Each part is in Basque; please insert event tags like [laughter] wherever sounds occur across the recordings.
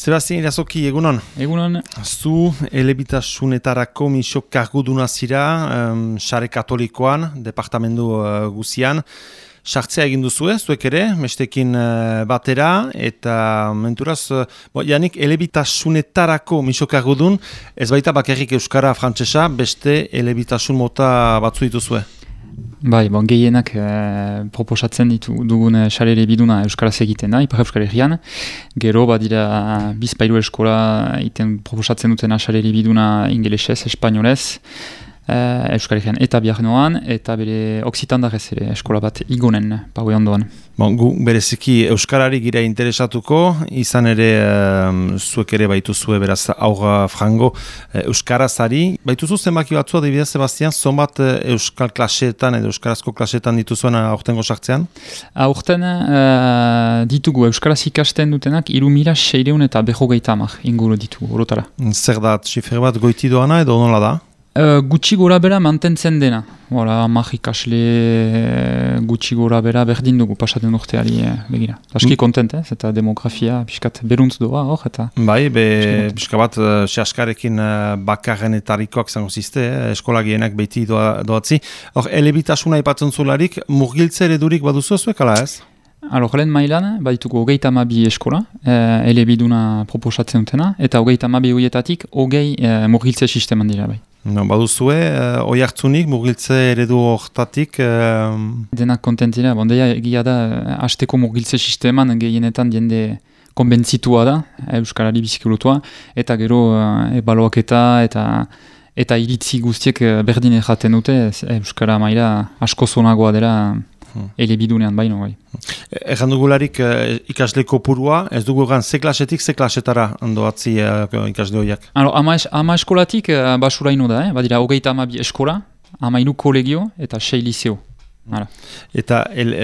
Sebastian Irazoki, egunon? Egunon. Zu, elebitasunetarako misok karguduna zira, um, xare katolikoan, departamendu uh, guzian. Sartzea egin duzu zuek ere, mestekin uh, batera, eta menturaz, uh, bo, janik elebitasunetarako misok kargudun, ez baita bakarrik euskara frantsesa, beste elebitasun mota batzu dituzue. Bai, bon, gehienak e, proposatzen ditu dugun xalere biduna Euskaraz egiten da, Ipar Euskal Herrian. Gero, badira, bizpailu eskola iten proposatzen duten xalere biduna ingelesez, espainolez uh, Euskal Herrian eta Biarnoan, eta bere Oksitandarez ere eskola bat igonen, paue ondoan. Bon, gu bereziki Euskarari gira interesatuko, izan ere um, zuek ere baitu zue beraz aurra frango uh, Euskarazari. Baitu zu zenbaki batzua, David Sebastian, zonbat uh, Euskal klaseetan edo Euskarazko klaseetan dituzuen aurtengo sartzean? Aurten uh, ditugu Euskaraz ikasten dutenak irumira seireun eta beho amak inguru ditugu, orotara. Zer da, txifer bat goiti doana edo nola da? Uh, gutxi gora bera mantentzen dena. Hora, magikasle gutxi gora bera berdin dugu pasaten urteari eh, begira. Aski mm. kontent, ez? Eta demografia piskat beruntz doa, hor, eta... Bai, be, pixka bat, uh, sehaskarekin uh, bakarren etarikoak zango ziste, eh? eskola gienak beti doa, doatzi. Hor, elebitasuna ipatzen zularik, murgiltze eredurik baduzu zuek, ala ez? Alor, lehen mailan, badituko hogeita mabi eskola, eh, elebiduna proposatzen dutena, eta hogeita mabi hoietatik, hogei eh, murgiltze sisteman dira, bai. No, baduzue, uh, oi hartzunik, mugiltze eredu hortatik? Uh... Denak kontentina, bondeia egia da, hasteko mugiltze sisteman gehienetan jende konbentzitua da, Euskarari bizikulutua, eta gero uh, ebaloaketa eta eta iritzi guztiek berdin jaten dute, Euskara maila asko zonagoa dela hmm. elebidunean baino bai. Egan dugularik uh, ikasle kopurua, ez dugu egan ze klasetik, ze klasetara handoatzi uh, ikasle horiak? Ama, es, ama eskolatik uh, basura ino da, eh? badira hogeita ama eskola, ama kolegio eta sei liseo. Ara. Eta el,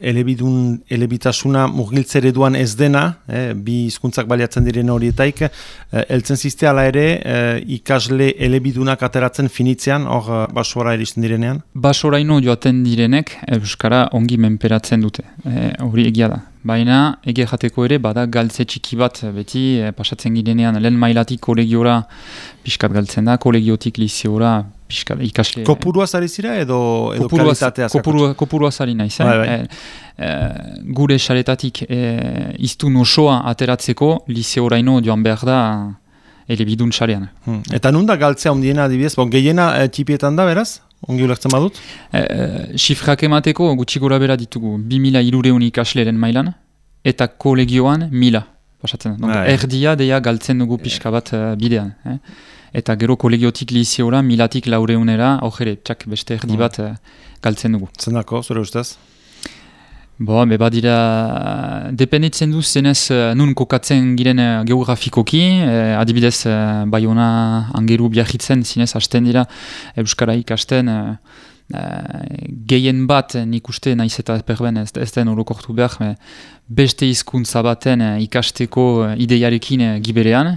elebidun, elebitasuna mugiltzere duan ez dena, eh, bi hizkuntzak baliatzen diren horietaik, eh, eltzen ziste ala ere eh, ikasle elebidunak ateratzen finitzean, hor eh, basora eristen direnean? Basora ino joaten direnek Euskara ongi menperatzen dute, eh, hori egia da. Baina, ege jateko ere, bada galtze txiki bat, beti, eh, pasatzen girenean, lehen mailatik kolegiora, pixkat galtzen da, kolegiotik liseora, pixkat ikasle... Kopurua zari zira edo, edo kopurua, kalitatea kopurua, kopurua zari nahi, zen? Bai, bai. E, gure xaretatik e, iztu nosoa ateratzeko, liseora ino joan behar da, elebidun xarean. Hmm. Eta nunda galtzea ondiena adibidez, bon, gehiena e, tipietan da, beraz? Ongi ulertzen badut? E, e, Sifrak emateko gutxi gora bera ditugu 2000 irureun ikasleren mailan eta kolegioan mila. Pasatzen. Bai. Erdia deia galtzen dugu pixka bat uh, bidean. Eh? Eta gero kolegiotik liziora, milatik laureunera, hori txak beste erdi hmm. bat uh, galtzen dugu. Zendako, zure ustez? Bo, be badira, dependitzen du zenez uh, nun kokatzen giren uh, geografikoki, uh, adibidez uh, Bayona angeru biahitzen zinez hasten dira Euskara ikasten, uh, gehien bat nik uste naiz eta perben ez, ez den orokortu behar, beste hizkuntza baten ikasteko ideiarekin giberean,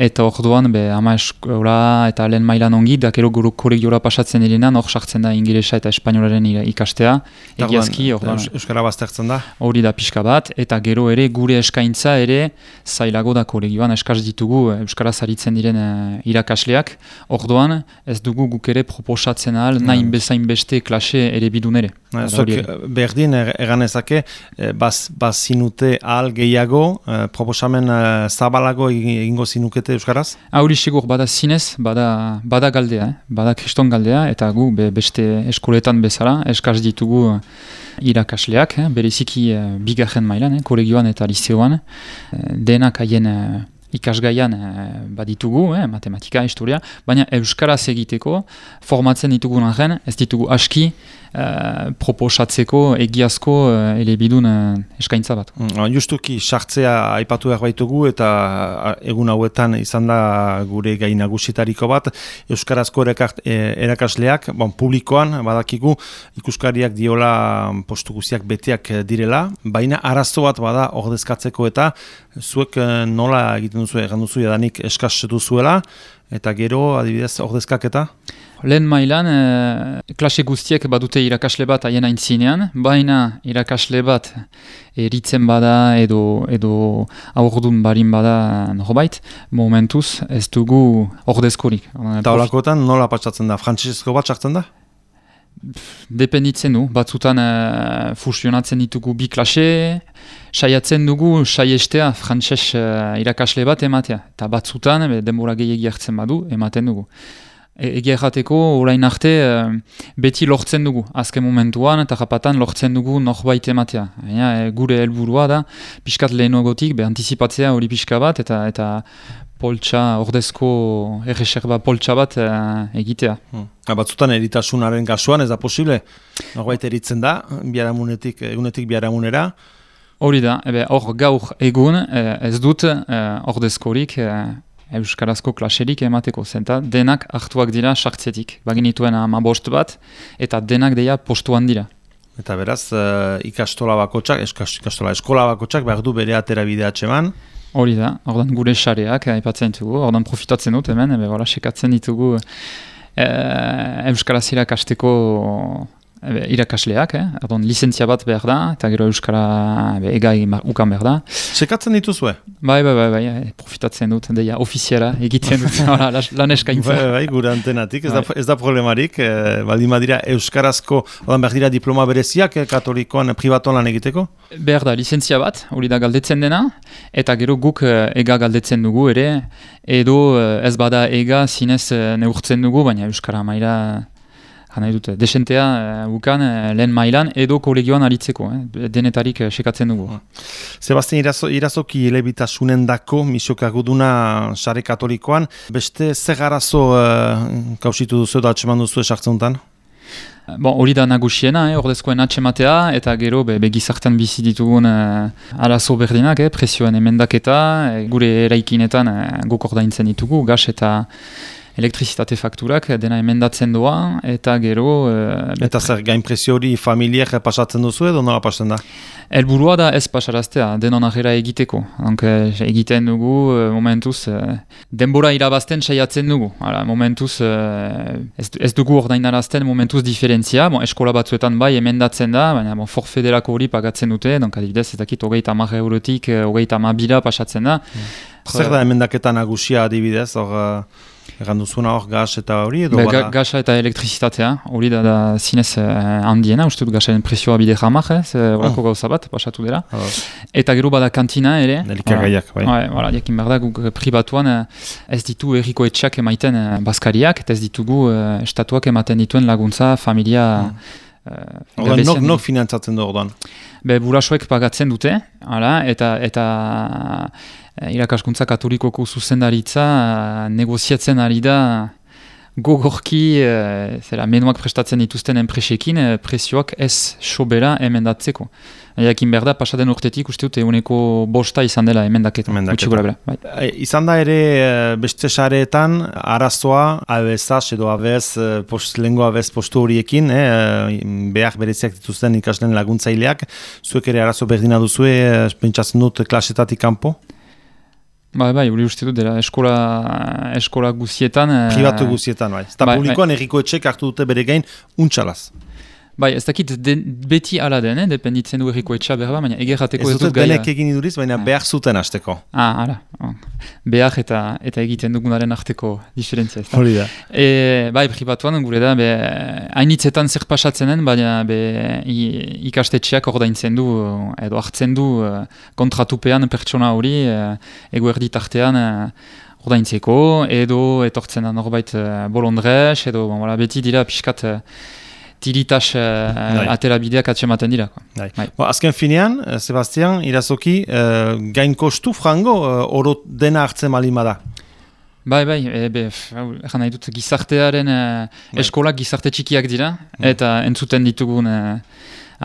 eta orduan be ama eskola eta lehen mailan ongi, da gero kolegiola pasatzen direnan, hor sartzen da ingilesa eta espainolaren ikastea, egiazki, orduan. Euskara baztertzen da? Hori da pixka bat, eta gero ere gure eskaintza ere zailago da kolegioan eskaz ditugu Euskara zaritzen diren irakasleak, orduan ez dugu guk ere proposatzen ahal, nahin mm. bezain beste klase ere bidun ere. Zok, berdin, er, egan ezake, eh, baz, baz zinute ahal gehiago, eh, proposamen zabalago egingo zinukete Euskaraz? Hauri sigur, bada zinez, bada, bada galdea, eh? bada kriston galdea, eta gu be, beste eskoletan bezala, eskaz ditugu irakasleak, eh? bereziki uh, bigarren mailan, eh? kolegioan eta liceoan, uh, denak haien uh, ikasgaian uh, baditugu, eh? matematika, historia, baina Euskaraz egiteko formatzen ditugu nahen, ez ditugu aski, uh, proposatzeko egiazko uh, elebidun uh, eskaintza bat. Mm, justuki sartzea aipatu behar baitugu eta egun hauetan izan da gure gai nagusitariko bat Euskarazko erakart, erakasleak bon, publikoan badakigu ikuskariak diola postu guziak beteak direla, baina arazo bat bada ordezkatzeko eta zuek nola egiten duzu egan duzu edanik eskaz duzuela eta gero adibidez ordezkaketa? lehen mailan, e, klase guztiek badute irakasle bat haien aintzinean, baina irakasle bat eritzen bada edo edo aurdun barin bada norbait, momentuz ez dugu ordezkorik. Eta holakotan nola patsatzen da? Frantzizko bat sartzen da? Dependitzen du, batzutan uh, fusionatzen ditugu bi klase, saiatzen dugu saiestea frantses uh, irakasle bat ematea. Eta batzutan, denbora gehiagi hartzen badu, ematen dugu. E, Ege errateko, orain arte, uh, beti lortzen dugu, azken momentuan, eta rapatan lortzen dugu norbait ematea. E, gure helburua da, pixkat lehenogotik, be antizipatzea hori pixka bat, eta eta poltsa, ordezko erreserba poltsa bat egitea. Hmm. Batzutan eritasunaren kasuan ez da posible? Norbait eritzen da, biaramunetik, egunetik biaramunera? Hori da, ebe hor gaur egun ez dut ordezkorik Euskarazko klaserik emateko zenta, denak hartuak dira sartzetik. Baginituen ama bost bat, eta denak deia postuan dira. Eta beraz, ikastola bakotsak, ikastola eskola bakotsak, behar du bere atera bidea txeman, Hori da, ordan gure xareak, aipatzen ditugu, ordan profitatzen dut hemen, ebe, bora, sekatzen ditugu e, Euskaraz irakasteko irakasleak, eh? Ardon, licentzia bat behar da, eta gero Euskara be, egai ukan behar da. Sekatzen dituzue? Bai, bai, bai, bai, profitatzen dut, deia ofiziara egiten dut, [laughs] lan eskaintza. Bai, bai, gure antenatik, ez, da, ez da problemarik, eh, baldin badira Euskarazko, odan behar dira diploma bereziak, eh, katolikoan, privatuan lan egiteko? Behar da, licentzia bat, hori da galdetzen dena, eta gero guk ega galdetzen dugu ere, edo ez bada ega zinez neurtzen dugu, baina Euskara maila nahi dute, desentea uh, ukan uh, lehen mailan edo kolegioan aritzeko, eh, denetarik uh, sekatzen dugu. Hmm. Sebastian irazo, irazoki elebitasunen dako, misioka guduna sare katolikoan, beste zer garazo uh, kausitu duzu da atseman duzu esartzen Bon, hori da nagusiena, eh, ordezkoen atxematea, eta gero be, be gizartan bizi ditugun eh, arazo berdinak, eh, presioen emendaketa, eh, gure eraikinetan eh, guk ordaintzen ditugu, gas eta elektrizitate fakturak dena emendatzen doa, eta gero... Uh, eta zer, gain presio hori familiek pasatzen duzu edo nola pasatzen da? Elburua da ez pasaraztea, denon ahera egiteko. Donc, egiten dugu, uh, momentuz, uh, denbora irabazten saiatzen dugu. Hala, momentuz, uh, ez, ez dugu ordainarazten momentuz diferentzia. Bon, eskola batzuetan bai emendatzen da, baina bon, forfederako hori pagatzen dute, donc, adibidez, ez dakit, hogeita mar eurotik, hogeita mabila pasatzen da. Mm. Zer da emendaketa nagusia adibidez, hor... Egan duzuna hor gaz eta hori edo bada? Gaza eta elektrizitatea, hori da, da zinez uh, handiena, uste dut gazaren presioa bide jamak, ez, orako ah. gauza bat, pasatu dela. Ah. Eta gero bada kantina ere. Delikagaiak, bai. Bai, voilà, jakin behar da, guk pribatuan ez ditu erriko etxeak emaiten uh, baskariak, eta ez ditugu uh, estatuak ematen dituen laguntza, familia... Mm. Uh, nok, nok finantzatzen du orduan? Be, burasoek pagatzen dute, ala, eta, eta Eh, irakaskuntza katolikoko zuzendaritza uh, negoziatzen ari da gogorki uh, zera, menuak prestatzen dituzten enpresekin uh, presioak ez sobera emendatzeko. Jakin behar da, pasaden urtetik uste dute eguneko bosta izan dela emendaketa. emendaketa. Bai. E, izan da ere beste sareetan arazoa abezaz edo abez, post, lengo abez postu horiekin, eh, behar bereziak dituzten ikaslen laguntzaileak, zuek ere arazo berdina duzue, pentsatzen dut klasetatik kanpo? Bai, bai, hori uste dut, dela, eskola, eskola guzietan... Privatu guzietan, bai. Eta bai, publikoan bai. erriko etxek hartu dute bere gain, untxalaz. Bai, ez dakit beti ala den, eh? dependitzen du erriko etxa behar, baina egerrateko ez dut gaia. Ez dut egin iduriz, baina ah. behar zuten hasteko. Ah, ala. Oh. Behar eta eta egiten dugunaren arteko diferentzia. Hori da. E, bai, privatuan gure da, hainitzetan zer pasatzenen, baina be, ikastetxeak ordaintzen du, edo hartzen du eh, kontratupean pertsona hori, eh, eguerdi tartean, eh, ordaintzeko, edo etortzen da norbait bolondrez, edo bon, beti dira pixkat tiritas uh, atera bideak atxematen dira. Bai. Bai. azken finean, eh, Sebastian, irazoki, uh, gain kostu frango uh, oro dena hartzen malima da. Bai, bai, e, be, egan nahi dut, gizartearen uh, eskolak gizarte txikiak dira, mm. eta entzuten ditugun uh,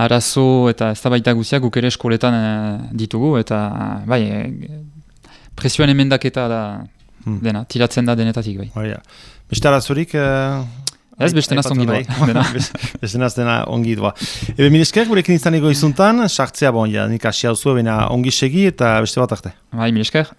arazo eta ez da guziak guk ere eskoletan ditugu, eta bai, e, presioen emendaketa da mm. dena, tiratzen da denetatik, bai. Bai, ja. Beste arazorik, Ez, beste naz ongi doa. Beste naz dena ongi doa. Ebe, milesker, gurekin izan ego izuntan, sartzea bon, ja, nik asia zuen, ongi segi eta beste bat arte. Bai, milesker.